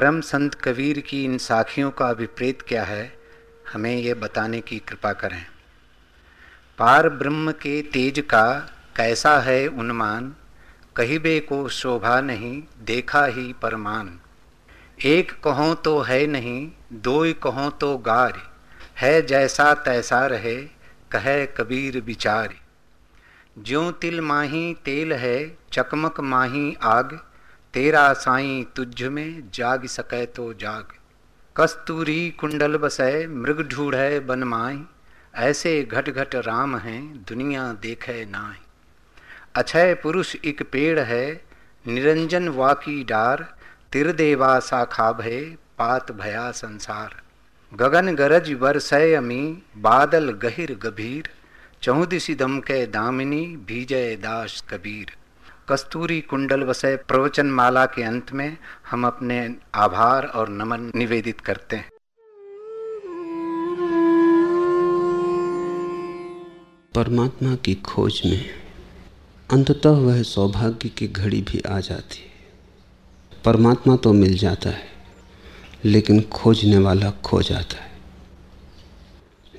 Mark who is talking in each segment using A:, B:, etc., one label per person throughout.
A: परम संत कबीर की इन साखियों का अभिप्रेत क्या है, हमें ये बताने की कृपा करें। पार ब्रह्म के तेज का कैसा है उन्मान, कहिबे को शोभा नहीं, देखा ही परमान। एक कहो तो है नहीं दो कहो तो गार, है जैसा तैसा रहे, कहे कबीर विचार ज्यो तिल माही तेल है, चकमक माही आग तेरा साई तुझ में जाग सके तो जाग। कस्तूरी कुंडल बसै, मृग ढूढ़े बनमाई ऐसे घट घट राम हैं, दुनिया देखे नाय अक्षय पुरुष एक पेड़ है, निरंजन वाकी डार। तिरदेवा शाखा भय पात भया संसार। गगन गरज बरसय अमी, बादल गहिर गभीर। चौदिशी दम के दामिनी भीजय दास कबीर। कस्तूरी कुंडल वसय प्रवचन माला के अंत में हम अपने आभार और नमन निवेदित करते हैं।
B: परमात्मा की खोज में अंततः वह सौभाग्य की घड़ी भी आ जाती है। परमात्मा तो मिल जाता है, लेकिन खोजने वाला खो जाता है।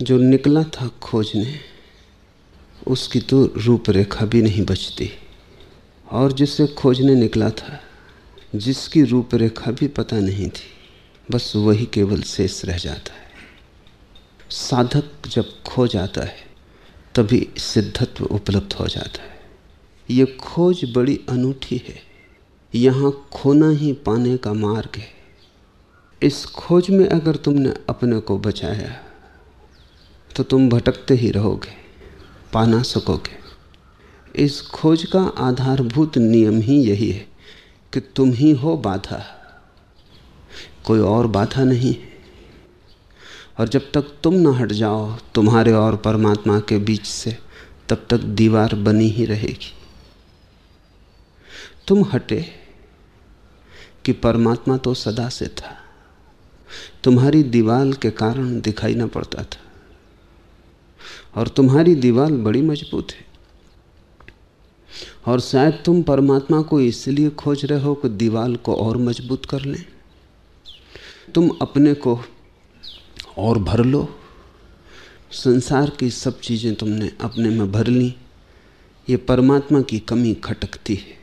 B: जो निकला था खोजने, उसकी तो रूपरेखा भी नहीं बचती। और जिसे खोजने निकला था, जिसकी रूपरेखा भी पता नहीं थी, बस वही केवल शेष रह जाता है। साधक जब खो जाता है, तभी सिद्धत्व उपलब्ध हो जाता है। ये खोज बड़ी अनूठी है। यहाँ खोना ही पाने का मार्ग है। इस खोज में अगर तुमने अपने को बचाया तो तुम भटकते ही रहोगे, पा ना सकोगे। इस खोज का आधारभूत नियम ही यही है कि तुम ही हो बाधा। कोई और बाधा नहीं है। और जब तक तुम ना हट जाओ तुम्हारे और परमात्मा के बीच से, तब तक दीवार बनी ही रहेगी। तुम हटे कि परमात्मा तो सदा से था। तुम्हारी दीवाल के कारण दिखाई ना पड़ता था। और तुम्हारी दीवाल बड़ी मज़बूत है। और शायद तुम परमात्मा को इसलिए खोज रहे हो कि दीवाल को और मज़बूत कर लें। तुम अपने को और भर लो। संसार की सब चीज़ें तुमने अपने में भर ली। ये परमात्मा की कमी खटकती है।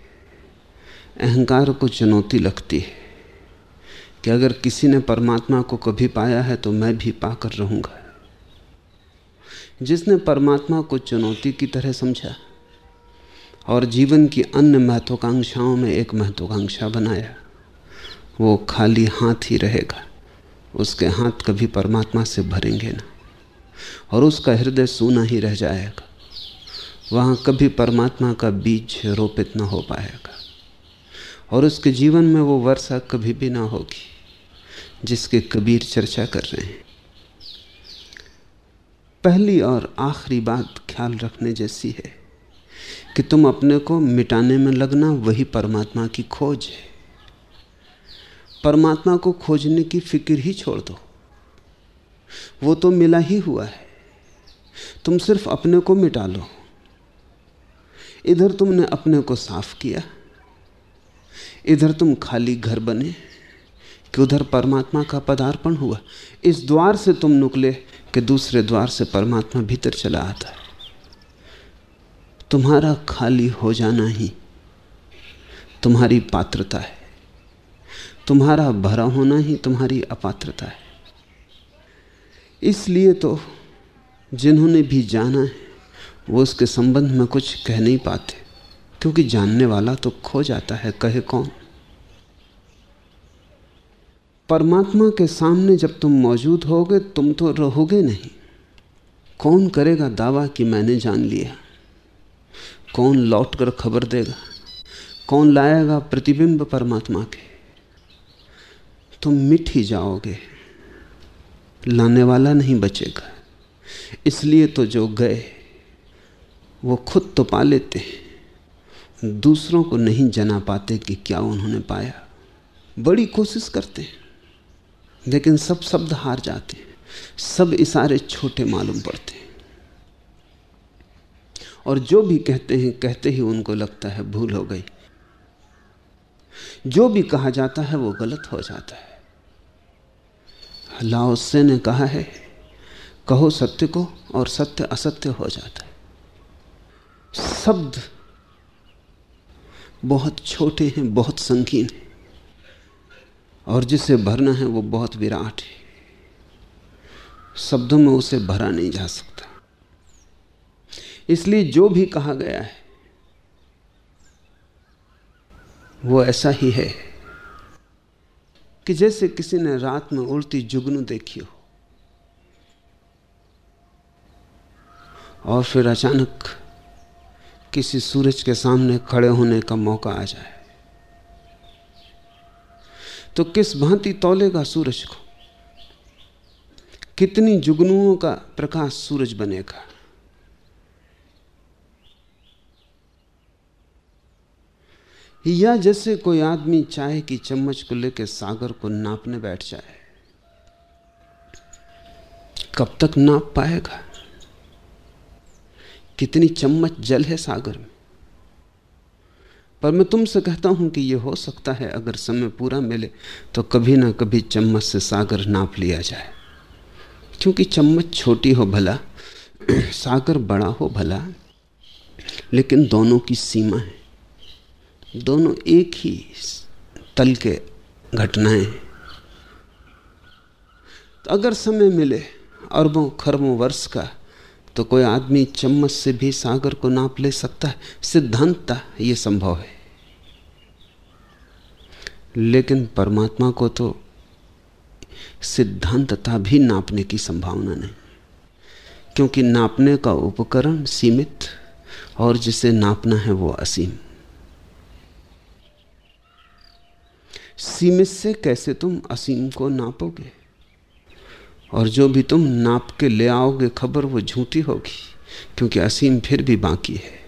B: अहंकार को चुनौती लगती है। कि अगर किसी ने परमात्मा को कभी पाया है तो मैं भी पाकर रहूँगा। जिसने परमात्मा को चुनौती की तरह समझा और जीवन की अन्य महत्वाकांक्षाओं में एक महत्वाकांक्षा बनाया। वो खाली हाथ ही रहेगा। उसके हाथ कभी परमात्मा से भरेंगे ना। और उसका हृदय सूना ही रह जाएगा। वहाँ कभी परमात्मा का बीज रोपित ना हो पाएगा। और उसके जीवन में वो वर्षा कभी भी ना होगी, जिसके कबीर चर्चा कर रहे हैं। पहली और आखिरी बात ख्याल रखने जैसी है। कि तुम अपने को मिटाने में लगना वही परमात्मा की खोज है। परमात्मा को खोजने की फ़िक्र ही छोड़ दो। वो तो मिला ही हुआ है। तुम सिर्फ़ अपने को मिटा लो। इधर तुमने अपने को साफ़ किया। इधर तुम खाली घर बने। कि उधर परमात्मा का पदार्पण हुआ। इस द्वार से तुम निकले कि दूसरे द्वार से परमात्मा भीतर चला आता है। तुम्हारा खाली हो जाना ही तुम्हारी पात्रता है। तुम्हारा भरा होना ही तुम्हारी अपात्रता है। इसलिए तो जिन्होंने भी जाना है, वो उसके संबंध में कुछ कह नहीं पाते, क्योंकि जानने वाला तो खो जाता है, कहे कौन? परमात्मा के सामने जब तुम मौजूद होगे, तुम तो रहोगे नहीं। कौन करेगा दावा कि मैंने जान लिया? कौन लौट कर खबर देगा? कौन लाएगा प्रतिबिंब परमात्मा के? तुम मिट ही जाओगे। लाने वाला नहीं बचेगा। इसलिए तो जो गए, वो खुद तो पा लेते हैं। दूसरों को नहीं जना पाते कि क्या उन्होंने पाया। बड़ी कोशिश करते हैं, लेकिन सब शब्द हार जाते हैं। सब इशारे छोटे मालूम पड़ते हैं। और जो भी कहते हैं, कहते ही उनको लगता है भूल हो गई। जो भी कहा जाता है, वो गलत हो जाता है। लाओसे ने कहा है, कहो सत्य को और सत्य असत्य हो जाता है। शब्द बहुत छोटे हैं, बहुत संकीर्ण हैं, और जिसे भरना है, वो बहुत विराट है। शब्दों में उसे भरा नहीं जा सकता। इसलिए जो भी कहा गया है, वो ऐसा ही है कि जैसे किसी ने रात में उड़ती जुगनू देखी हो, और फिर अचानक किसी सूरज के सामने खड़े होने का मौका आ जाए तो किस भांति तोलेगा सूरज को? कितनी जुगनुओं का प्रकाश सूरज बनेगा? या जैसे कोई आदमी चाय की चम्मच को लेकर सागर को नापने बैठ जाए, कब तक नाप पाएगा? कितनी चम्मच जल है सागर में? पर मैं तुमसे कहता हूँ कि यह हो सकता है अगर समय पूरा मिले तो कभी ना कभी चम्मच से सागर नाप लिया जाए। क्योंकि चम्मच छोटी हो भला, सागर बड़ा हो भला, लेकिन दोनों की सीमा है। दोनों एक ही तल के घटनाएँ तो अगर समय मिले अरबों खरबों वर्ष का तो कोई आदमी चम्मच से भी सागर को नाप ले सकता है। सिद्धांतता ये संभव है। लेकिन परमात्मा को तो सिद्धांतता भी नापने की संभावना नहीं। क्योंकि नापने का उपकरण सीमित, और जिसे नापना है वो असीम। सीमित से कैसे तुम असीम को नापोगे? और जो भी तुम नाप के ले आओगे, खबर वो झूठी होगी, क्योंकि असीम फिर भी बाकी है।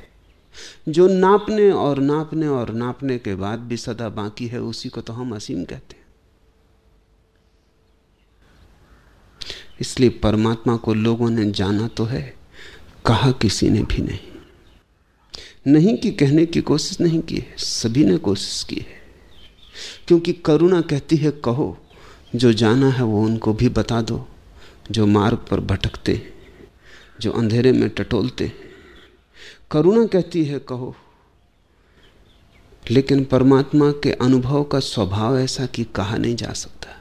B: जो नापने और नापने और नापने के बाद भी सदा बाकी है, उसी को तो हम असीम कहते हैं। इसलिए परमात्मा को लोगों ने जाना तो है, कहा किसी ने भी नहीं। नहीं कि कहने की कोशिश नहीं की है, सभी ने कोशिश की है। क्योंकि करुणा कहती है, कहो, जो जाना है वो उनको भी बता दो, जो मार्ग पर भटकते, जो अंधेरे में टटोलते। करुणा कहती है, कहो, लेकिन परमात्मा के अनुभव का स्वभाव ऐसा कि कहा नहीं जा सकता।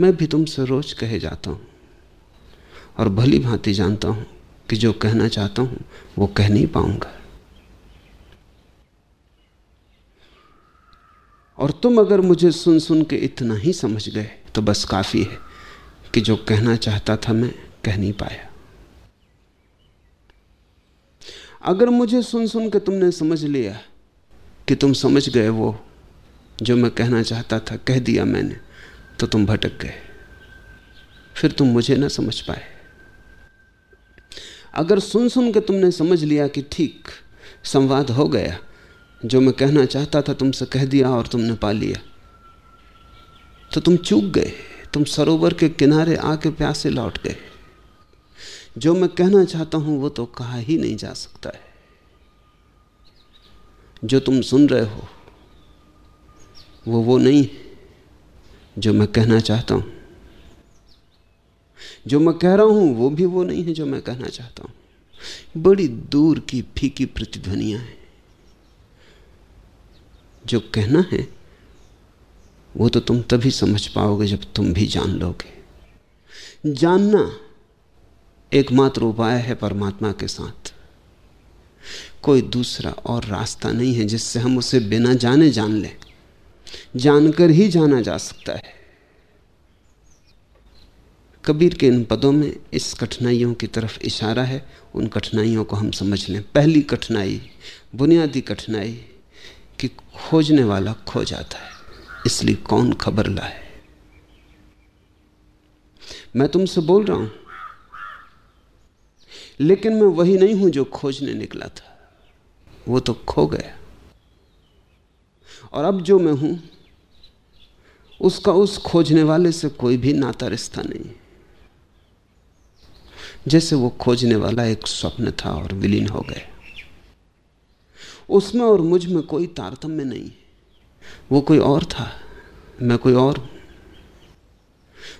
B: मैं भी तुमसे रोज कहे जाता हूँ और भली भांति जानता हूँ कि जो कहना चाहता हूँ वो कह नहीं पाऊँगा। और तुम अगर मुझे सुन सुन के इतना ही समझ गए तो बस काफ़ी है कि जो कहना चाहता था मैं कह नहीं पाया। अगर मुझे सुन सुन के तुमने समझ लिया कि तुम समझ गए वो, जो मैं कहना चाहता था, कह दिया मैंने तो तुम भटक गए। फिर तुम मुझे ना समझ पाए। अगर सुन सुन के तुमने समझ लिया कि ठीक, संवाद हो गया जो मैं कहना चाहता था तुमसे कह दिया और तुमने पा लिया। तो तुम चूक गए। तुम सरोवर के किनारे आके प्यासे लौट गए। जो मैं कहना चाहता हूँ वो तो कहा ही नहीं जा सकता है। जो तुम सुन रहे हो, वो वो नहीं जो मैं कहना चाहता हूँ, जो मैं कह रहा हूँ वो भी वो नहीं है जो मैं कहना चाहता हूँ। बड़ी दूर की फीकी प्रतिध्वनियाँ हैं। जो कहना है, वो तो तुम तभी समझ पाओगे जब तुम भी जान लोगे। जानना एकमात्र उपाय है परमात्मा के साथ। कोई दूसरा और रास्ता नहीं है जिससे हम उसे बिना जाने जान लें। जानकर ही जाना जा सकता है। कबीर के इन पदों में इस कठिनाइयों की तरफ़ इशारा है। उन कठिनाइयों को हम समझ लें। पहली कठिनाई, बुनियादी कठिनाई कि खोजने वाला खो जाता है। इसलिए कौन खबर लाए? मैं तुमसे बोल रहा हूँ, लेकिन मैं वही नहीं हूँ जो खोजने निकला था। वो तो खो गया। और अब जो मैं हूँ, उसका उस खोजने वाले से कोई भी नाता रिश्ता नहीं। जैसे वो खोजने वाला एक स्वप्न था और विलीन हो गया। उसमें और मुझमें कोई तारतम्य नहीं। वो कोई और था, मैं कोई और हूँ।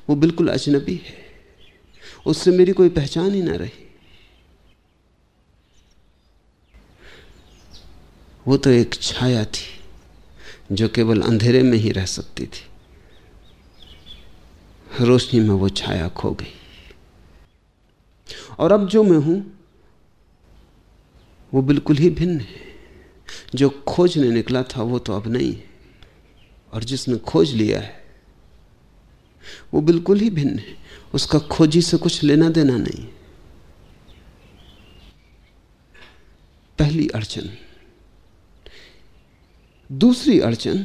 B: वो बिल्कुल अजनबी है। उससे मेरी कोई पहचान ही ना रही। वो तो एक छाया थी, जो केवल अंधेरे में ही रह सकती थी। रोशनी में वो छाया खो गई। और अब जो मैं हूँ, वो बिल्कुल ही भिन्न है। जो खोजने निकला था वो तो अब नहीं और जिसने खोज लिया है, वो बिल्कुल ही भिन्न है। उसका खोजी से कुछ लेना देना नहीं पहली अड़चन। दूसरी अड़चन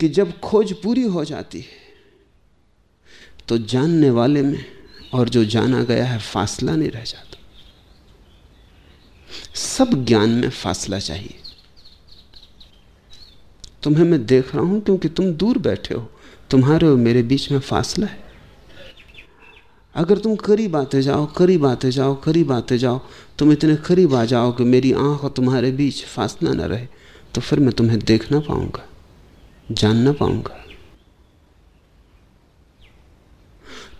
B: कि जब खोज पूरी हो जाती है तो जानने वाले में और जो जाना गया है, फासला नहीं रह जाता। सब ज्ञान में फासला चाहिए। तुम्हें मैं देख रहा हूँ क्योंकि तुम दूर बैठे हो। तुम्हारे और मेरे बीच में फासला है। अगर तुम करीब आते जाओ करीब आते जाओ करीब आते जाओ, तुम इतने करीब आ जाओ कि मेरी आँख और तुम्हारे बीच फासला ना रहे तो फिर मैं तुम्हें देख ना पाऊँगा, जान ना पाऊँगा।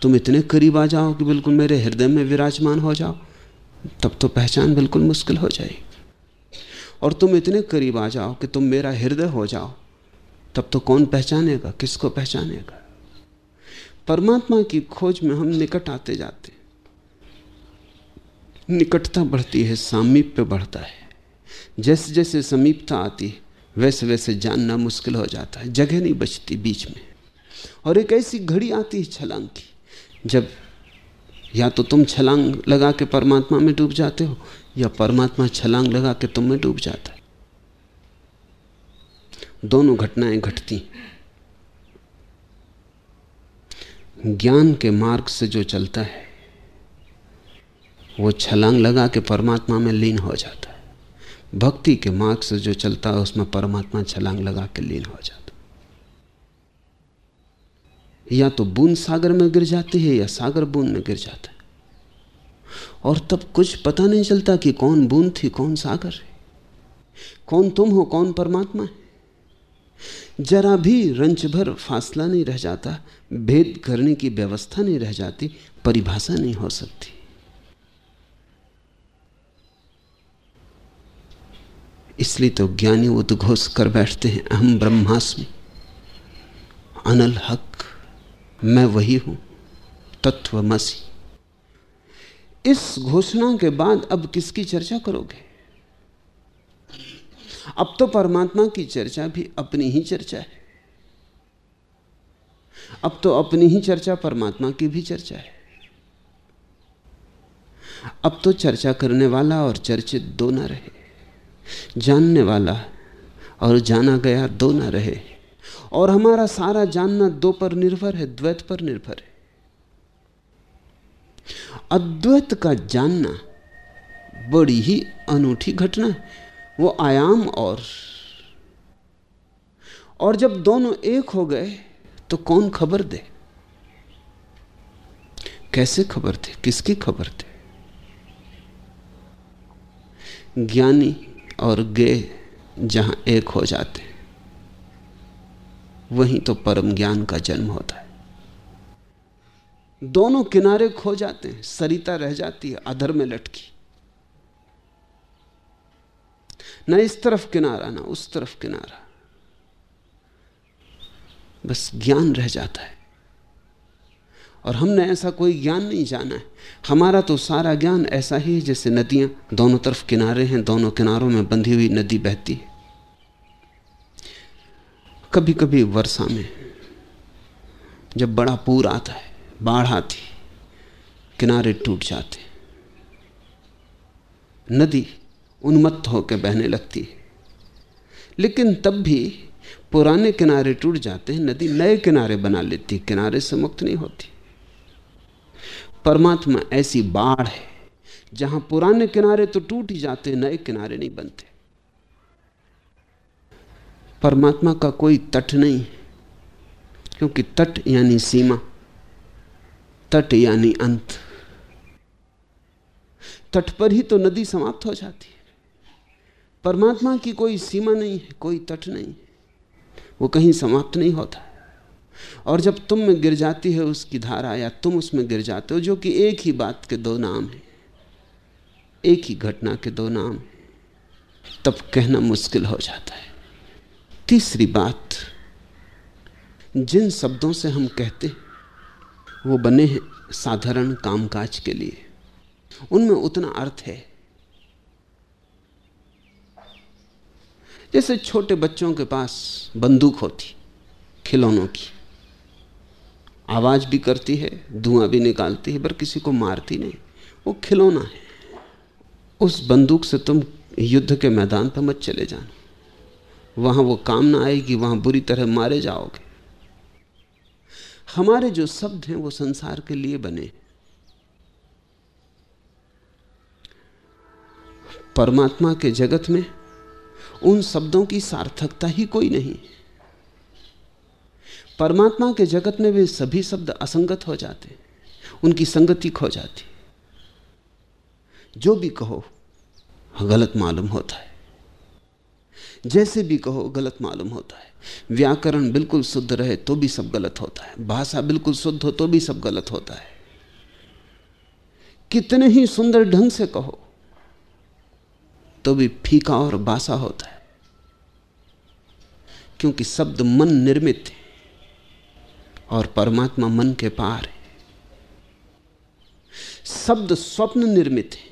B: तुम इतने करीब आ जाओ कि बिल्कुल मेरे हृदय में विराजमान हो जाओ। तब तो पहचान बिल्कुल मुश्किल हो जाएगी। और तुम इतने करीब आ जाओ कि तुम मेरा हृदय हो जाओ, तब तो कौन पहचानेगा, किसको पहचानेगा? परमात्मा की खोज में हम निकट आते जाते निकटता बढ़ती है, सामीप्य बढ़ता है। जैसे जैसे समीपता आती है वैसे वैसे जानना मुश्किल हो जाता है, जगह नहीं बचती बीच में। और एक ऐसी घड़ी आती है छलांग की, जब या तो तुम छलांग लगा के परमात्मा में डूब जाते हो, या परमात्मा छलांग लगा के तुम में डूब जाता है। दोनों घटनाएँ घटती ज्ञान के मार्ग से जो चलता है, वो छलांग लगा के परमात्मा में लीन हो जाता है। भक्ति के मार्ग से जो चलता है, उसमें परमात्मा छलांग लगा के लीन हो जाता या तो बूंद सागर में गिर जाती है या सागर बूंद में गिर जाता है। और तब कुछ पता नहीं चलता कि कौन बूंद थी, कौन सागर है। कौन तुम हो, कौन परमात्मा है। जरा भी रंच भर फासला नहीं रह जाता, भेद करने की व्यवस्था नहीं रह जाती, परिभाषा नहीं हो सकती। इसलिए तो ज्ञानी उद्घोष कर बैठते हैं अहम ब्रह्मास्मि। अनल हक। मैं वही हूँ, तत्वमसी। इस घोषणा के बाद अब किसकी चर्चा करोगे? अब तो परमात्मा की चर्चा भी अपनी ही चर्चा है। अब तो अपनी ही चर्चा परमात्मा की भी चर्चा है। अब तो चर्चा करने वाला और चर्चित दो ना रहे। जानने वाला और जाना गया दो ना रहे। और हमारा सारा जानना दो पर निर्भर है, द्वैत पर निर्भर है। अद्वैत का जानना बड़ी ही अनूठी घटना है, वो आयाम और। और जब दोनों एक हो गए तो कौन खबर दे? कैसे खबर दे? किसकी खबर दे? ज्ञानी और गे जहाँ एक हो जाते वहीं तो परम ज्ञान का जन्म होता है। दोनों किनारे खो जाते हैं, सरिता रह जाती है, अधर में लटकी। न इस तरफ़ किनारा, ना उस तरफ़ किनारा। बस ज्ञान रह जाता है। और हमने ऐसा कोई ज्ञान नहीं जाना है। हमारा तो सारा ज्ञान ऐसा ही है जैसे नदियाँ दोनों तरफ़ किनारे हैं, दोनों किनारों में बंधी हुई नदी बहती है। कभी कभी वर्षा में जब बड़ा पूर आता है, बाढ़ आती किनारे टूट जाते नदी उन्मत्त होकर बहने लगती है। लेकिन तब भी पुराने किनारे टूट जाते हैं, नदी नए किनारे बना लेती किनारे से मुक्त नहीं होती। परमात्मा ऐसी बाढ़ है, जहाँ पुराने किनारे तो टूट ही जाते नए किनारे नहीं बनते। परमात्मा का कोई तट नहीं क्योंकि तट यानी सीमा, तट यानी अंत। तट पर ही तो नदी समाप्त हो जाती है। परमात्मा की कोई सीमा नहीं है, कोई तट नहीं वो कहीं समाप्त नहीं होता। और जब तुम में गिर जाती है, उसकी धारा या तुम उसमें गिर जाते हो, जो कि एक ही बात के दो नाम है। एक ही घटना के दो नाम है। तब कहना मुश्किल हो जाता है। तीसरी बात, जिन शब्दों से हम कहते वो बने हैं साधारण कामकाज के लिए। उनमें उतना अर्थ है। जैसे छोटे बच्चों के पास बंदूक होती, खिलौनों की। आवाज़ भी करती है, धुआँ भी निकालती है, पर किसी को मारती नहीं। वो खिलौना है। उस बंदूक से तुम युद्ध के मैदान पर मत चले जाना। वहाँ वो काम ना आएगी, वहाँ बुरी तरह मारे जाओगे। हमारे जो शब्द हैं वो संसार के लिए बने। परमात्मा के जगत में उन शब्दों की सार्थकता ही कोई नहीं। परमात्मा के जगत में वे सभी शब्द असंगत हो जाते, उनकी संगति खो जाती। जो भी कहो, गलत मालूम होता है। जैसे भी कहो, गलत मालूम होता है। व्याकरण बिल्कुल शुद्ध रहे तो भी सब गलत होता है। भाषा बिल्कुल शुद्ध हो तो भी सब गलत होता है। कितने ही सुंदर ढंग से कहो तो भी फीका और बासा होता है। क्योंकि शब्द मन निर्मित है और परमात्मा मन के पार है। शब्द स्वप्न निर्मित है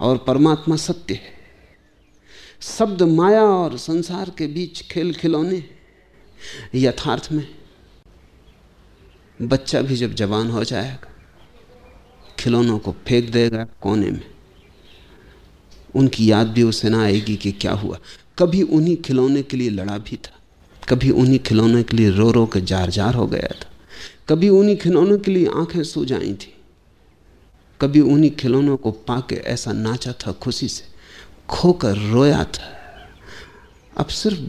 B: और परमात्मा सत्य है। शब्द माया और संसार के बीच खेल खिलौने यथार्थ में। बच्चा भी जब जवान हो जाएगा, खिलौनों को फेंक देगा कोने में। उनकी याद भी उसे ना आएगी कि क्या हुआ। कभी उन्हीं खिलौने के लिए लड़ा भी था, कभी उन्हीं खिलौने के लिए रो रो के जार जार हो गया था, कभी उन्हीं खिलौनों के लिए आँखें सो जाई थी, कभी उन्हीं खिलौनों को पाके ऐसा नाचा था खुशी से। खोकर रोया था अब सिर्फ़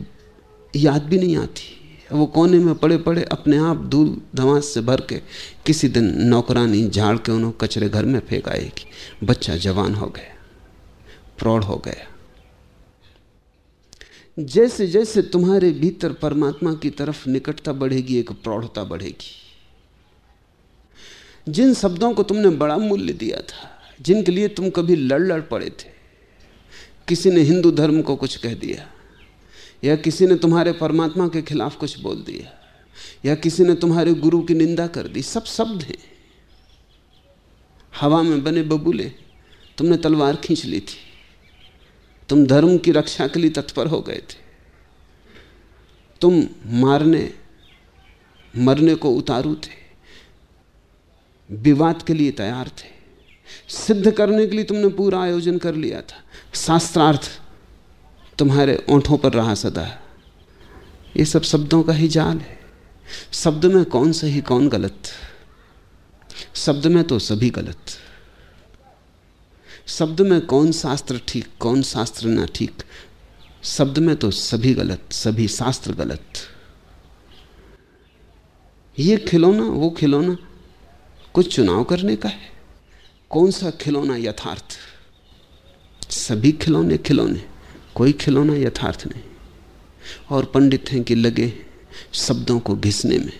B: याद भी नहीं आती। वो कोने में पड़े पड़े अपने आप धूल धमास से भर के किसी दिन नौकरानी झाड़ के उन्होंने कचरे घर में फेंक आएगी। बच्चा जवान हो गया। प्रौढ़ हो गया। जैसे जैसे तुम्हारे भीतर परमात्मा की तरफ़ निकटता बढ़ेगी, एक प्रौढ़ता बढ़ेगी। जिन शब्दों को तुमने बड़ा मूल्य दिया था, जिनके लिए तुम कभी लड़ लड़ पड़े थे किसी ने हिंदू धर्म को कुछ कह दिया, या किसी ने तुम्हारे परमात्मा के खिलाफ कुछ बोल दिया, या किसी ने तुम्हारे गुरु की निंदा कर दी, सब शब्द हैं। हवा में बने बबूले, तुमने तलवार खींच ली थी। तुम धर्म की रक्षा के लिए तत्पर हो गए थे। तुम मारने, मरने को उतारू थे। विवाद के लिए तैयार थे। सिद्ध करने के लिए तुमने पूरा आयोजन कर लिया था। शास्त्रार्थ तुम्हारे ओंठों पर रहा सदा ये सब शब्दों का ही जाल है। शब्द में कौन सही कौन गलत? शब्द में तो सभी गलत। शब्द में कौन शास्त्र ठीक, कौन शास्त्र ना ठीक? शब्द में तो सभी गलत, सभी शास्त्र गलत। ये खिलौना, वो खिलौना कुछ चुनाव करने का है। कौन सा खिलौना यथार्थ? सभी खिलौने खिलौने, कोई खिलौना यथार्थ नहीं। और पंडित हैं कि लगे शब्दों को घिसने में।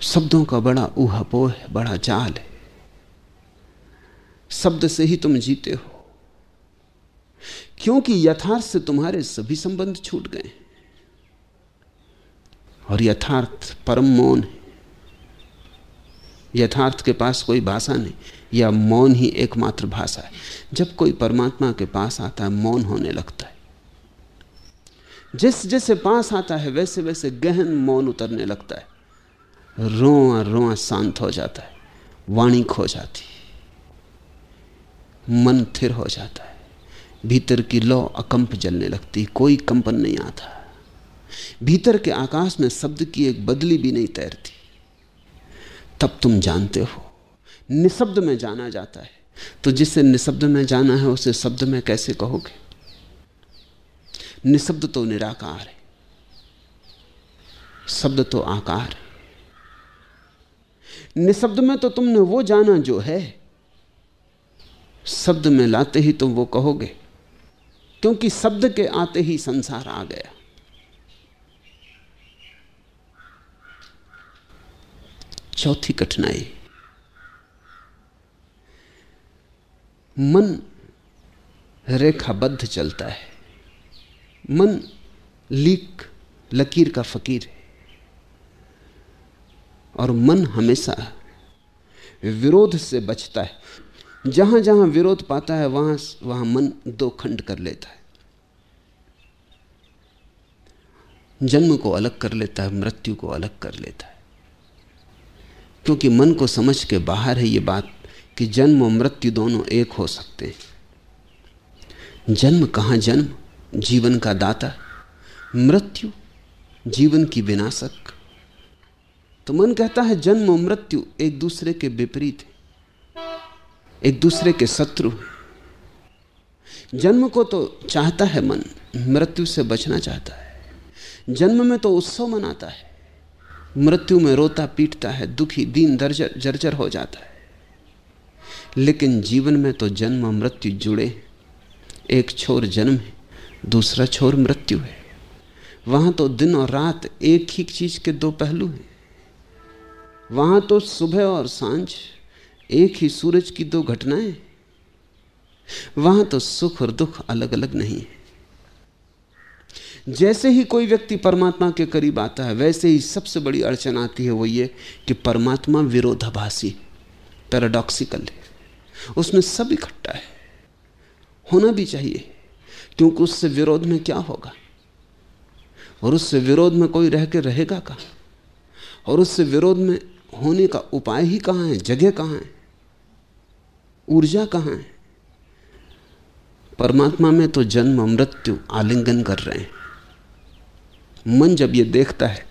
B: शब्दों का बड़ा ऊहापोह है, बड़ा जाल है। शब्द से ही तुम जीते हो। क्योंकि यथार्थ से तुम्हारे सभी संबंध छूट गए और यथार्थ परम मौन है। यथार्थ के पास कोई भाषा नहीं। या मौन ही एकमात्र भाषा है। जब कोई परमात्मा के पास आता है, मौन होने लगता है। जिस जैसे पास आता है, वैसे वैसे गहन मौन उतरने लगता है। रोआ रोआ शांत हो जाता है, वाणी खो जाती मन थिर हो जाता है, भीतर की लौ अकंप जलने लगती, कोई कंपन नहीं आता। भीतर के आकाश में शब्द की एक बदली भी नहीं तैरती। तब तुम जानते हो निशब्द में जाना जाता है। तो जिसे निशब्द में जाना है, उसे शब्द में कैसे कहोगे? निशब्द तो निराकार है। शब्द तो आकार है। निशब्द में तो तुमने वो जाना जो है। शब्द में लाते ही तुम वो कहोगे, क्योंकि शब्द के आते ही संसार आ गया। चौथी कठिनाई। मन रेखाबद्ध चलता है। मन लीक, लकीर का फकीर है। और मन हमेशा विरोध से बचता है। जहाँ जहाँ विरोध पाता है, वहाँ वहाँ मन दो खंड कर लेता है। जन्म को अलग कर लेता है, मृत्यु को अलग कर लेता है। क्योंकि मन को समझ के बाहर है ये बात। कि जन्म और मृत्यु दोनों एक हो सकते हैं। जन्म कहाँ जन्म? जीवन का दाता। मृत्यु जीवन की विनाशक। तो मन कहता है जन्म और मृत्यु एक दूसरे के विपरीत है। एक दूसरे के शत्रु जन्म को तो चाहता है मन, मृत्यु से बचना चाहता है। जन्म में तो उत्सव मनाता है। मृत्यु में रोता पीटता है, दुखी दीन दर्जर जर्जर हो जाता है। लेकिन जीवन में तो जन्म मृत्यु जुड़े एक छोर जन्म है, दूसरा छोर मृत्यु है। वहाँ तो दिन और रात एक ही चीज़ के दो पहलू हैं। वहाँ तो सुबह और साँझ एक ही सूरज की दो घटनाएँ। वहाँ तो सुख और दुख अलग अलग नहीं है। जैसे ही कोई व्यक्ति परमात्मा के करीब आता है, वैसे ही सबसे बड़ी अड़चन आती है वो ये कि परमात्मा विरोधाभासी पैराडॉक्सिकल है। उसमें सब इकट्ठा है। होना भी चाहिए, क्योंकि उससे विरोध में क्या होगा? और उससे विरोध में कोई रह के रहेगा का और उससे विरोध में होने का उपाय ही कहाँ है? जगह कहाँ है? ऊर्जा कहाँ है? परमात्मा में तो जन्म, मृत्यु, आलिंगन कर रहे हैं। मन जब ये देखता है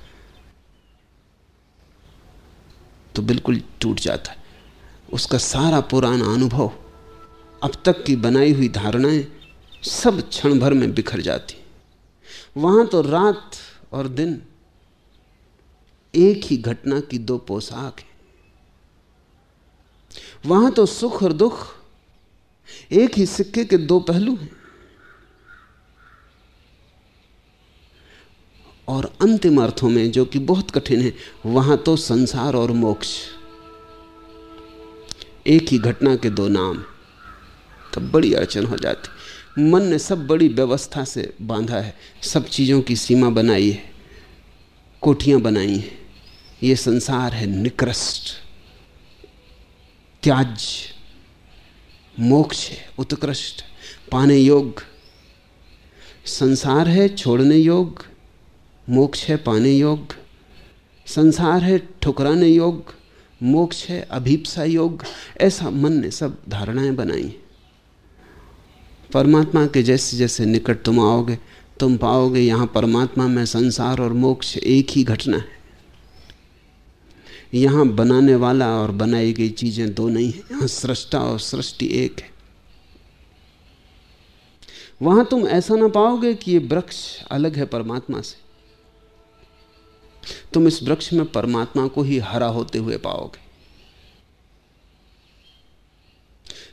B: तो बिल्कुल टूट जाता है। उसका सारा पुराना अनुभव अब तक की बनाई हुई धारणाएँ सब क्षण भर में बिखर जाती। वहाँ तो रात और दिन एक ही घटना की दो पोशाक है। वहाँ तो सुख और दुख एक ही सिक्के के दो पहलू हैं। और अंतिम अर्थों में जो कि बहुत कठिन है, वहाँ तो संसार और मोक्ष। एक ही घटना के दो नाम। तब बड़ी अड़चन हो जाती। मन ने सब बड़ी व्यवस्था से बांधा है। सब चीज़ों की सीमा बनाई है। कोठियाँ बनाई हैं। ये संसार है निकृष्ट। त्याज मोक्ष है उत्कृष्ट। पाने योग संसार है छोड़ने योग मोक्ष है पाने योग संसार है ठुकराने योग्य। मोक्ष है, अभीपसा योग, ऐसा मन ने सब धारणाएँ बनाई परमात्मा के जैसे जैसे निकट तुम आओगे, तुम पाओगे यहाँ परमात्मा में संसार और मोक्ष एक ही घटना है। यहाँ बनाने वाला और बनाई गई चीज़ें दो नहीं है, यहाँ सृष्टा और सृष्टि एक है। वहाँ तुम ऐसा ना पाओगे कि ये वृक्ष अलग है परमात्मा से। तुम इस वृक्ष में परमात्मा को ही हरा होते हुए पाओगे।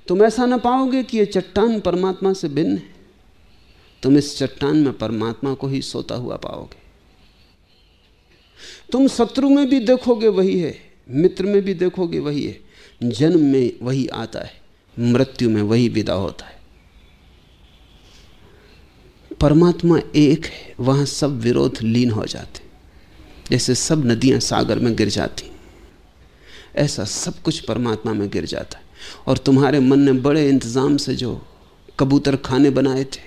B: तुम ऐसा ना पाओगे कि यह चट्टान परमात्मा से भिन्न है। तुम इस चट्टान में परमात्मा को ही सोता हुआ पाओगे। तुम शत्रु में भी देखोगे वही है, मित्र में भी देखोगे वही है, जन्म में वही आता है, मृत्यु में वही विदा होता है। परमात्मा एक है, वहाँ सब विरोध लीन हो जाते जैसे सब नदियाँ सागर में गिर जाती ऐसा सब कुछ परमात्मा में गिर जाता है। और तुम्हारे मन ने बड़े इंतज़ाम से जो कबूतर खाने बनाए थे,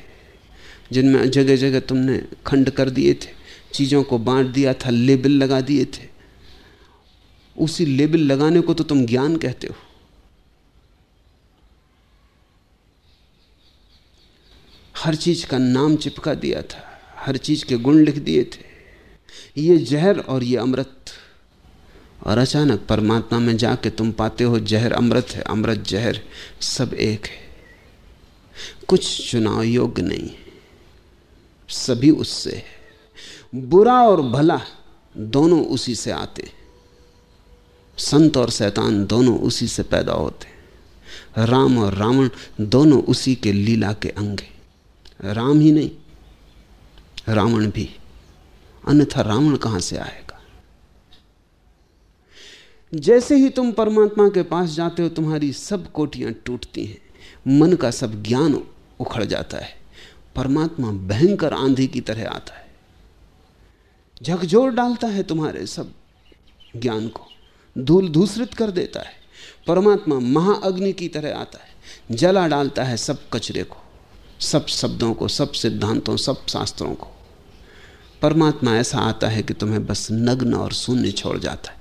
B: जिनमें जगह जगह तुमने खंड कर दिए थे, चीज़ों को बांट दिया था, लेबल लगा दिए थे, उसी लेबल लगाने को तो तुम ज्ञान कहते हो। हर चीज़ का नाम चिपका दिया था, हर चीज़ के गुण लिख दिए थे। ये जहर और ये अमृत। और अचानक परमात्मा में जाके तुम पाते हो जहर अमृत है, अमृत जहर सब एक है। कुछ चुनाव योग्य नहीं है, सभी उससे है। बुरा और भला दोनों उसी से आते संत और शैतान दोनों उसी से पैदा होते राम और रावण दोनों उसी के लीला के अंग हैं। राम ही नहीं, रावण भी। अन्यथा रावण कहाँ से आएगा? जैसे ही तुम परमात्मा के पास जाते हो, तुम्हारी सब कोटियाँ टूटती हैं। मन का सब ज्ञान उखड़ जाता है। परमात्मा भयंकर आंधी की तरह आता है। झकझोर डालता है तुम्हारे सब ज्ञान को। धूल दूसरित कर देता है। परमात्मा महाअग्नि की तरह आता है। जला डालता है सब कचरे को, सब शब्दों को, सब सिद्धांतों, सब शास्त्रों को। परमात्मा ऐसा आता है कि तुम्हें बस नग्न और शून्य छोड़ जाता है।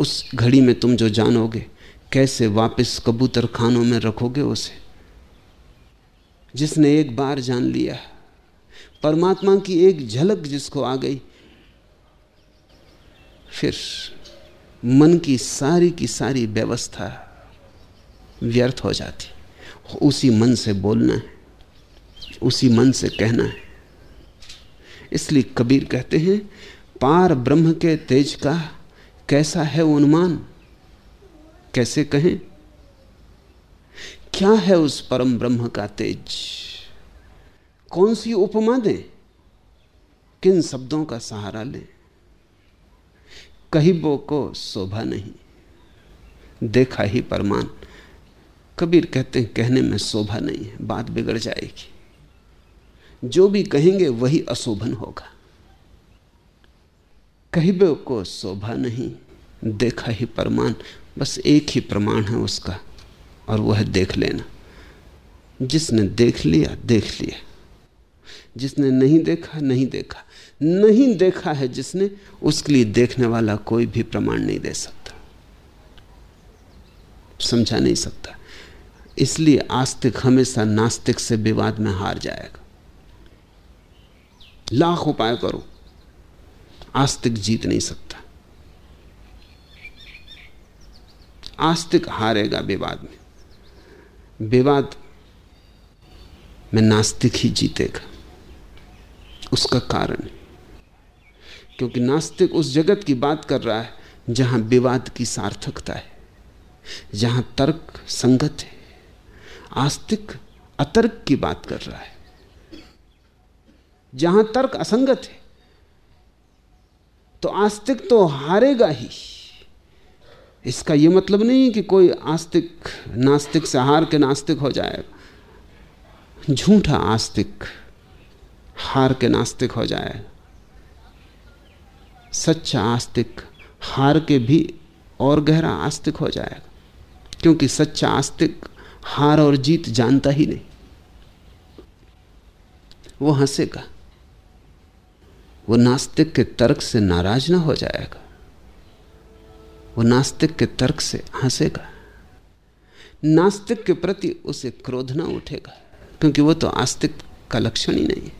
B: उस घड़ी में तुम जो जानोगे, कैसे वापस कबूतर खानों में रखोगे उसे। जिसने एक बार जान लिया, परमात्मा की एक झलक जिसको आ गई, फिर मन की सारी की सारी व्यवस्था व्यर्थ हो जाती। उसी मन से बोलना है, उसी मन से कहना है। इसलिए कबीर कहते हैं, पार ब्रह्म के तेज का कैसा है उन्मान? कैसे कहें? क्या है उस परम ब्रह्म का तेज? कौन सी उपमा दें? किन शब्दों का सहारा लें? कहीबो को शोभा नहीं। देखा ही परमान, कबीर कहते हैं, कहने में शोभा नहीं है, बात बिगड़ जाएगी। जो भी कहेंगे वही अशोभन होगा। कहीबे को शोभा नहीं, देखा ही प्रमाण, बस एक ही प्रमाण है उसका, और वह देख लेना। जिसने देख लिया देख लिया। जिसने नहीं देखा नहीं देखा। नहीं देखा है जिसने, उसके लिए देखने वाला कोई भी प्रमाण नहीं दे सकता। समझा नहीं सकता। इसलिए आस्तिक हमेशा नास्तिक से विवाद में हार जाएगा। लाख उपाय करो। आस्तिक जीत नहीं सकता। आस्तिक हारेगा विवाद में। विवाद में नास्तिक ही जीतेगा। उसका कारण क्योंकि नास्तिक उस जगत की बात कर रहा है, जहाँ विवाद की सार्थकता है, जहाँ तर्क संगत है। आस्तिक अतर्क की बात कर रहा है। जहाँ तर्क असंगत है तो आस्तिक तो हारेगा ही। इसका यह मतलब नहीं कि कोई आस्तिक, नास्तिक से हार के नास्तिक हो जाएगा झूठा आस्तिक हार के नास्तिक हो जाएगा सच्चा आस्तिक हार के भी और गहरा आस्तिक हो जाएगा क्योंकि सच्चा आस्तिक हार और जीत जानता ही नहीं। वो हंसेगा। वो नास्तिक के तर्क से नाराज़ ना हो जाएगा। वो नास्तिक के तर्क से हंसेगा। नास्तिक के प्रति उसे क्रोध ना उठेगा, क्योंकि वो तो आस्तिक का लक्षण ही नहीं है।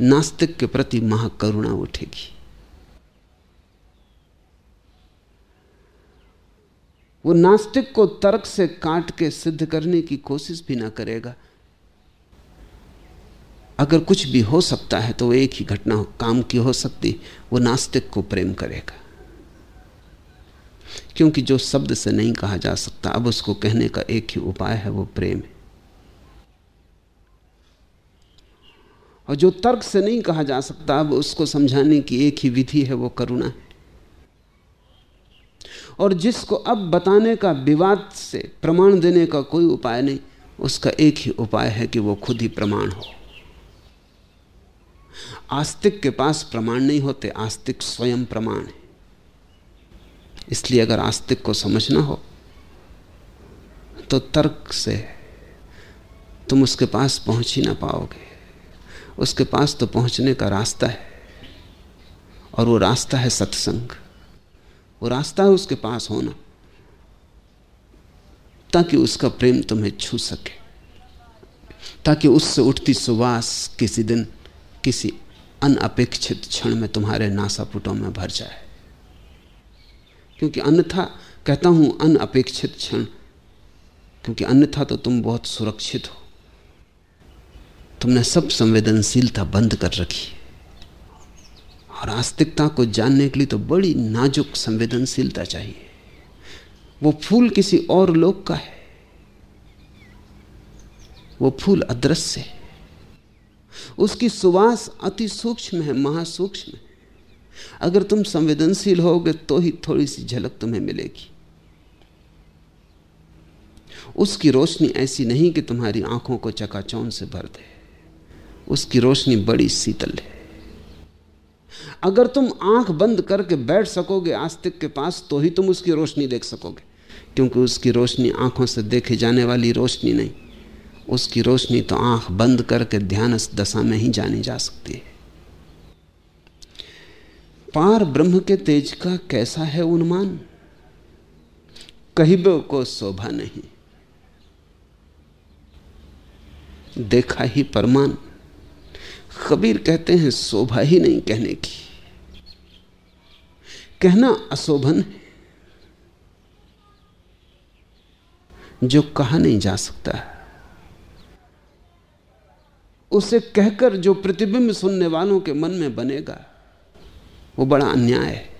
B: नास्तिक के प्रति महाकरुणा उठेगी। वो नास्तिक को तर्क से काट के सिद्ध करने की कोशिश भी ना करेगा। अगर कुछ भी हो सकता है तो वो एक ही घटना काम की हो सकती, वो नास्तिक को प्रेम करेगा। क्योंकि जो शब्द से नहीं कहा जा सकता, अब उसको कहने का एक ही उपाय है, वो प्रेम है। और जो तर्क से नहीं कहा जा सकता, अब उसको समझाने की एक ही विधि है, वो करुणा है। और जिसको अब बताने का विवाद से, प्रमाण देने का कोई उपाय नहीं, उसका एक ही उपाय है कि वो खुद ही प्रमाण हो। आस्तिक के पास प्रमाण नहीं होते, आस्तिक स्वयं प्रमाण है। इसलिए अगर आस्तिक को समझना हो तो तर्क से तुम उसके पास पहुँच ही ना पाओगे। उसके पास तो पहुँचने का रास्ता है, और वो रास्ता है सत्संग। वो रास्ता है उसके पास होना, ताकि उसका प्रेम तुम्हें छू सके, ताकि उससे उठती सुवास किसी दिन किसी अनअपेक्षित क्षण में तुम्हारे नासापुटों में भर जाए। क्योंकि अन्यथा, कहता हूँ अनअपेक्षित क्षण, क्योंकि अन्यथा तो तुम बहुत सुरक्षित हो। तुमने सब संवेदनशीलता बंद कर रखी और आस्तिकता को जानने के लिए तो बड़ी नाजुक संवेदनशीलता चाहिए। वो फूल किसी और लोक का है। वो फूल अदृश्य है। उसकी सुवास अति सूक्ष्म है, महासूक्ष्म है। अगर तुम संवेदनशील होगे तो ही थोड़ी सी झलक तुम्हें मिलेगी। उसकी रोशनी ऐसी नहीं कि तुम्हारी आँखों को चकाचौन से भर दे। उसकी रोशनी बड़ी शीतल है। अगर तुम आँख बंद करके बैठ सकोगे आस्तिक के पास तो ही तुम उसकी रोशनी देख सकोगे, क्योंकि उसकी रोशनी आँखों से देखे जाने वाली रोशनी नहीं। उसकी रोशनी तो आँख बंद करके ध्यान दशा में ही जानी जा सकती है। पार ब्रह्म के तेज का कैसा है उन्मान? कहिबो को शोभा नहीं। देखा ही परमान। कबीर कहते हैं शोभा ही नहीं कहने की। कहना अशोभन है। जो कहा नहीं जा सकता। उसे कहकर जो प्रतिबिंब सुनने वालों के मन में बनेगा, वो बड़ा अन्याय है।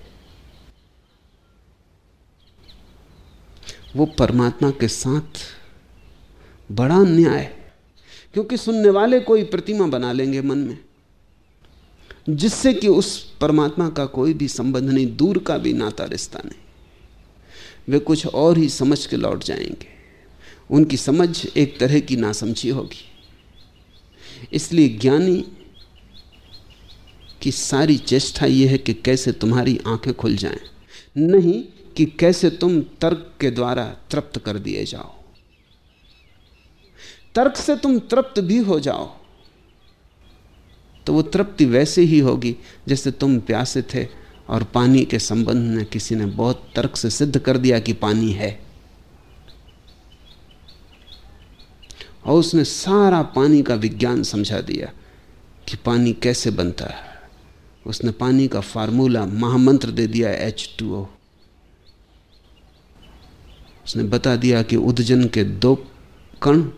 B: वो परमात्मा के साथ बड़ा अन्याय है, क्योंकि सुनने वाले कोई प्रतिमा बना लेंगे मन में, जिससे कि उस परमात्मा का कोई भी संबंध नहीं, दूर का भी नाता रिश्ता नहीं। वे कुछ और ही समझ के लौट जाएँगे। उनकी समझ एक तरह की नासमझी होगी। इसलिए ज्ञानी की सारी चेष्टा यह है कि कैसे तुम्हारी आँखें खुल जाएँ, नहीं कि कैसे तुम तर्क के द्वारा तृप्त कर दिए जाओ। तर्क से तुम तृप्त भी हो जाओ तो वो तृप्ति वैसे ही होगी जैसे तुम प्यासे थे और पानी के संबंध में किसी ने बहुत तर्क से सिद्ध कर दिया कि पानी है। और उसने सारा पानी का विज्ञान समझा दिया कि पानी कैसे बनता है। उसने पानी का फार्मूला महामंत्र दे दिया एच टू ओ उसने बता दिया कि उदजन के दो कण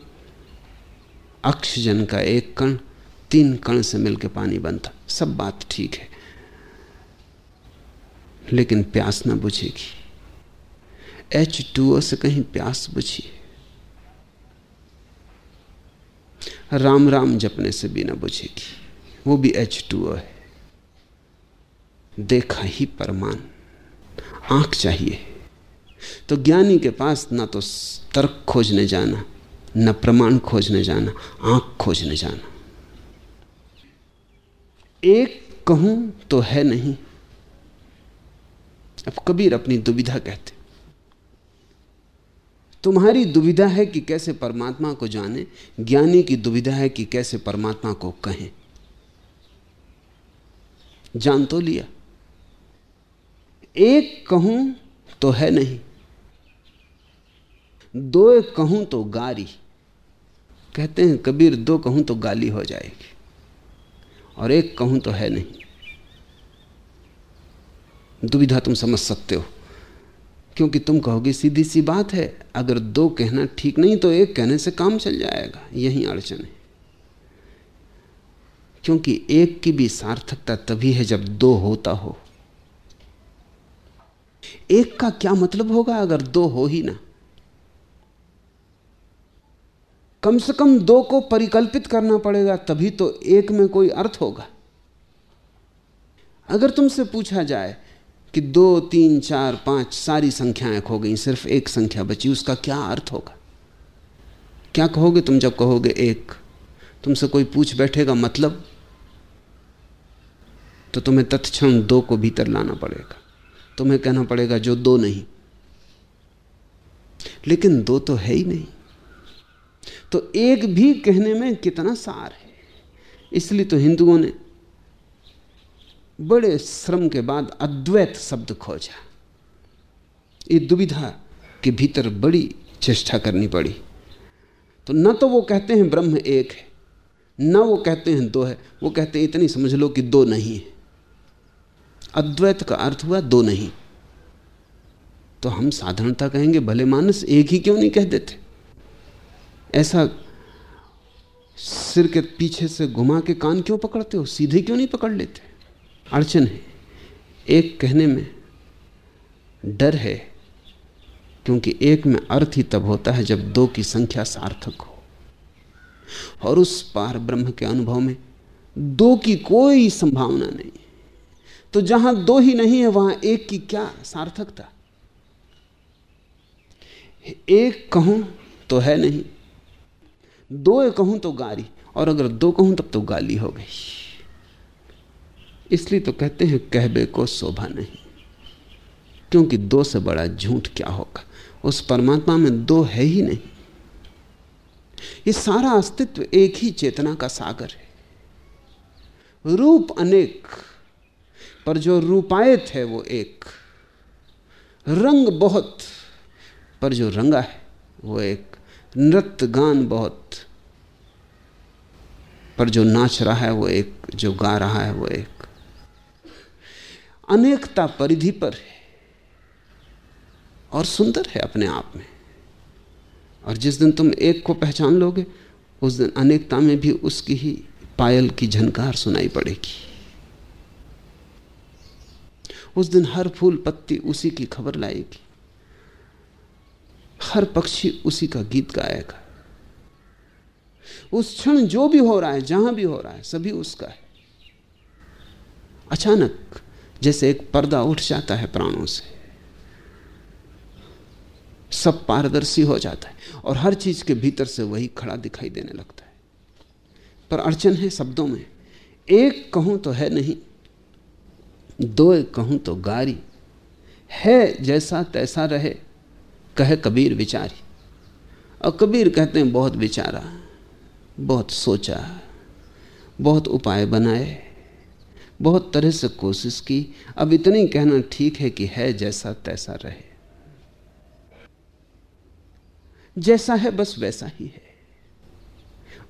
B: अक्षजन का एक कण, तीन कण से मिलकर पानी बनता। सब बात ठीक है। लेकिन प्यास ना बुझेगी। एच टू ओ से कहीं प्यास बुझी राम राम जपने से भी ना बुझेगी। वो भी एच टू है। देखा ही परमान। आँख चाहिए। तो ज्ञानी के पास ना तो तर्क खोजने जाना, न प्रमाण खोजने जाना, आँख खोजने जाना। एक कहूँ तो है नहीं। अब कबीर अपनी दुविधा कहते। तुम्हारी दुविधा है कि कैसे परमात्मा को जाने, ज्ञानी की दुविधा है कि कैसे परमात्मा को कहें। जान तो लिया। एक कहूँ तो है नहीं, दो कहूँ तो गारी। कहते हैं, कबीर, दो कहूँ तो गाली हो जाएगी, और एक कहूँ तो है नहीं। दुविधा तुम समझ सकते हो। क्योंकि तुम कहोगे सीधी सी बात है, अगर दो कहना ठीक नहीं तो एक कहने से काम चल जाएगा। यही अड़चन है। क्योंकि एक की भी सार्थकता तभी है जब दो होता हो। एक का क्या मतलब होगा अगर दो हो ही ना? कम से कम दो को परिकल्पित करना पड़ेगा, तभी तो एक में कोई अर्थ होगा। अगर तुमसे पूछा जाए कि दो, तीन, चार, पाँच सारी संख्याएँ खो गई, सिर्फ़ एक संख्या बची, उसका क्या अर्थ होगा? क्या कहोगे तुम जब कहोगे एक? तुमसे कोई पूछ बैठेगा मतलब? तो तुम्हें तत्क्षण दो को भीतर लाना पड़ेगा। तुम्हें कहना पड़ेगा जो दो नहीं। लेकिन दो तो है ही नहीं। तो एक भी कहने में कितना सार है। इसलिए तो हिंदुओं ने बड़े श्रम के बाद अद्वैत शब्द खोजा। ये दुविधा के भीतर बड़ी चेष्टा करनी पड़ी। तो न तो वो कहते हैं ब्रह्म एक है, न वो कहते हैं दो है, वो कहते हैं इतनी समझ लो कि दो नहीं है। अद्वैत का अर्थ हुआ दो नहीं। तो हम साधारणता कहेंगे, भले मानस एक ही क्यों नहीं कह देते? ऐसा सिर के पीछे से घुमा के कान क्यों पकड़ते हो? सीधे क्यों नहीं पकड़ लेते? अड़चन है। एक कहने में डर है, क्योंकि एक में अर्थ ही तब होता है जब दो की संख्या सार्थक हो। और उस पार ब्रह्म के अनुभव में दो की कोई संभावना नहीं। तो जहाँ दो ही नहीं है, वहाँ एक की क्या सार्थकता? एक कहूँ तो है नहीं, दो कहूँ तो गारी, और अगर दो कहूँ तब तो गाली हो गई। इसलिए तो कहते हैं कहबे को शोभा नहीं। क्योंकि दो से बड़ा झूठ क्या होगा? उस परमात्मा में दो है ही नहीं। ये सारा अस्तित्व एक ही चेतना का सागर है। रूप अनेक, पर जो रूपायत है वो एक। रंग बहुत, पर जो रंगा है वो एक। नृत्य गान बहुत, पर जो नाच रहा है वो एक। जो गा रहा है वो एक। अनेकता परिधि पर है और सुंदर है अपने आप में। और जिस दिन तुम एक को पहचान लोगे, उस दिन अनेकता में भी उसकी ही पायल की झनकार सुनाई पड़ेगी। उस दिन हर फूल पत्ती उसी की खबर लाएगी। हर पक्षी उसी का गीत गाएगा। उस क्षण जो भी हो रहा है, जहाँ भी हो रहा है, सभी उसका है। अचानक जैसे एक पर्दा उठ जाता है प्राणों से। सब पारदर्शी हो जाता है और हर चीज़ के भीतर से वही खड़ा दिखाई देने लगता है। पर अड़चन है शब्दों में, एक कहूँ तो है नहीं, दो कहूँ तो गारी, है जैसा तैसा रहे, कहे कबीर विचारी। और कबीर कहते हैं, बहुत विचारा, बहुत सोचा, बहुत उपाय बनाए बहुत तरह से कोशिश की। अब इतनी कहना ठीक है कि है जैसा तैसा रहे। जैसा है बस वैसा ही है।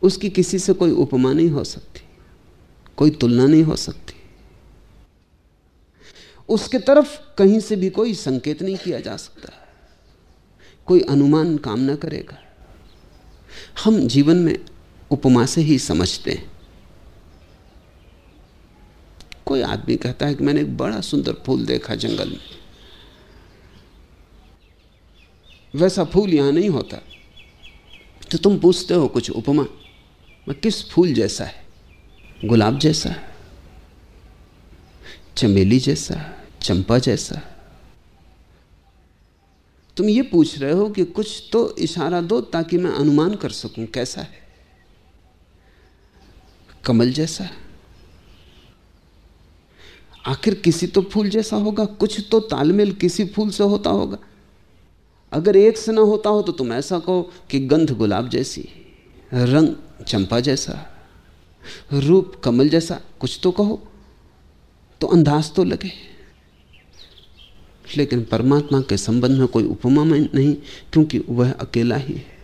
B: उसकी किसी से कोई उपमा नहीं हो सकती, कोई तुलना नहीं हो सकती। उसके तरफ़ कहीं से भी कोई संकेत नहीं किया जा सकता। कोई अनुमान काम ना करेगा। हम जीवन में उपमा से ही समझते हैं। कोई आदमी कहता है कि मैंने एक बड़ा सुंदर फूल देखा जंगल में। वैसा फूल यहाँ नहीं होता। तो तुम पूछते हो कुछ उपमा, मैं किस फूल जैसा है? गुलाब जैसा चमेली जैसा चंपा जैसा तुम ये पूछ रहे हो कि कुछ तो इशारा दो ताकि मैं अनुमान कर सकूँ कैसा है। कमल जैसा आखिर किसी तो फूल जैसा होगा, कुछ तो तालमेल किसी फूल से होता होगा। अगर एक से ना होता हो तो तुम ऐसा कहो कि गंध गुलाब जैसी, रंग चंपा जैसा, रूप कमल जैसा, कुछ तो कहो तो अंदाज तो लगे। लेकिन परमात्मा के संबंध में कोई उपमा में नहीं, क्योंकि वह अकेला ही है।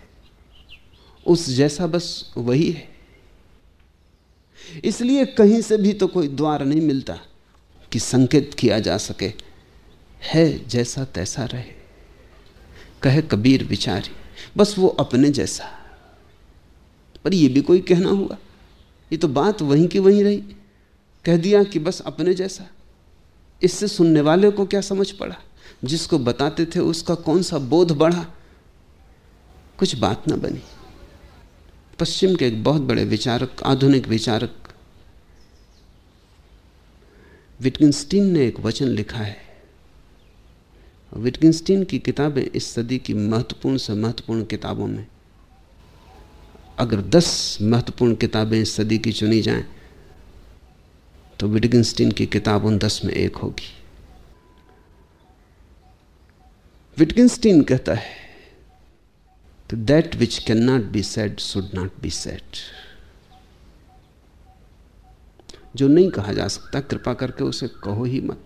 B: उस जैसा बस वही है। इसलिए कहीं से भी तो कोई द्वार नहीं मिलता। कि संकेत किया जा सके। है जैसा तैसा रहे। कहे कबीर विचारी बस वो अपने जैसा। पर ये भी कोई कहना हुआ? ये तो बात वहीं की वहीं रही। कह दिया कि बस अपने जैसा। इससे सुनने वाले को क्या समझ पड़ा? जिसको बताते थे उसका कौन सा बोध बढ़ा? कुछ बात ना बनी। पश्चिम के एक बहुत बड़े विचारक, आधुनिक विचारक विटगिंस्टीन ने एक वचन लिखा है। विटगिंस्टीन की किताबें इस सदी की महत्वपूर्ण से महत्वपूर्ण किताबों में। अगर दस महत्वपूर्ण किताबें इस सदी की चुनी जाएँ तो विटगिंस्टीन की किताब उन दस में एक होगी। विटगिंस्टीन कहता है that which can not be said should not be said जो नहीं कहा जा सकता कृपा करके उसे कहो ही मत।